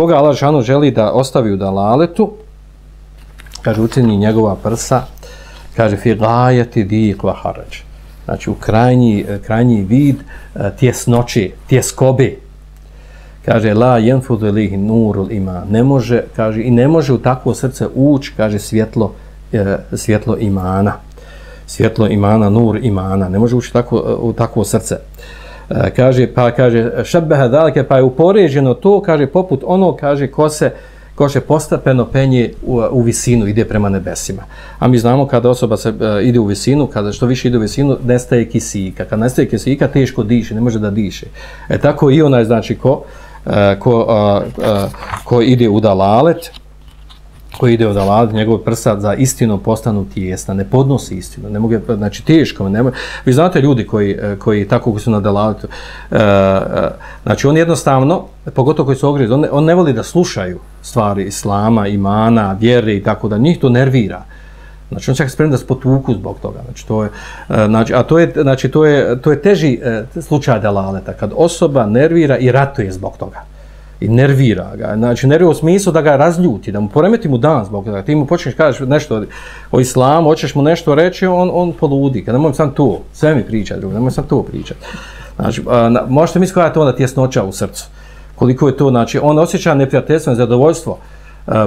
koga Allah Žešanu želi da ostavi u dalaletu, kaže, ucjeni njegova prsa, kaže, fi gajati dik laharađ. Znači, u krajnji, eh, krajnji vid eh, tjesnoće, tjeskobe. Kaže, la jenfudu ilihi nurul ima. Ne može, kaže, i ne može u takvo srce ući, kaže, svjetlo, eh, svjetlo imana svjetlo imana, nur imana, ne može ući tako, u takvo srce. E, E, kaže, pa kaže, šebeha dalike, pa je upoređeno to, kaže, poput ono, kaže, ko se, ko se postepeno penje u, u visinu, ide prema nebesima. A mi znamo kada osoba se uh, ide u visinu, kada što više ide u visinu, nestaje kisika. Kad nestaje kisika, teško diše, ne može da diše. E tako i onaj, znači, ko, uh, ko, uh, uh, ko ide u dalalet, koji ide od Alade, njegov prsa za istinu postanu tijesna, ne podnosi istinu, ne mogu, znači teško, ne mogu. Vi znate ljudi koji, eh, koji tako su na dalatu, e, eh, eh, znači on jednostavno, pogotovo koji su ogrijezi, on, on ne voli da slušaju stvari islama, imana, vjere i tako da, njih to nervira. Znači on čak spremno da spotuku zbog toga. Znači to je, znači, a to je, znači, to je, to je teži slučaj dalaleta, kad osoba nervira i ratuje zbog toga i nervira ga. Znači, nervira u smislu da ga razljuti, da mu poremeti mu dan zbog toga. Ti mu počneš kažeš nešto o islamu, hoćeš mu nešto reći, on, on poludi. Kad nemoj sam to, sve mi priča drugo, nemoj sam to pričat. Znači, a, na, možete misliti koja je to onda tjesnoća u srcu. Koliko je to, znači, on osjeća neprijateljstvo i zadovoljstvo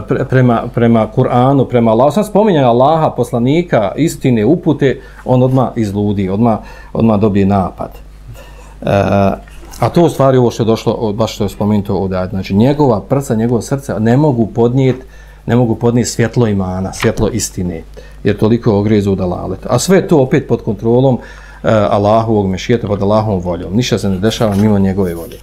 pre, prema, prema Kur'anu, prema Allah. Sam spominjao Allaha, poslanika, istine, upute, on odmah izludi, odmah, odmah dobije napad. E, A to u stvari ovo što je došlo, baš što je spomenuto ovdje, znači njegova prsa, njegovo srce ne mogu podnijeti ne mogu podnijeti svjetlo imana, svjetlo istine, jer toliko ogrezu u dalalet. A sve to opet pod kontrolom uh, Allahovog mešijeta, pod Allahovom voljom. Ništa se ne dešava mimo njegove volje.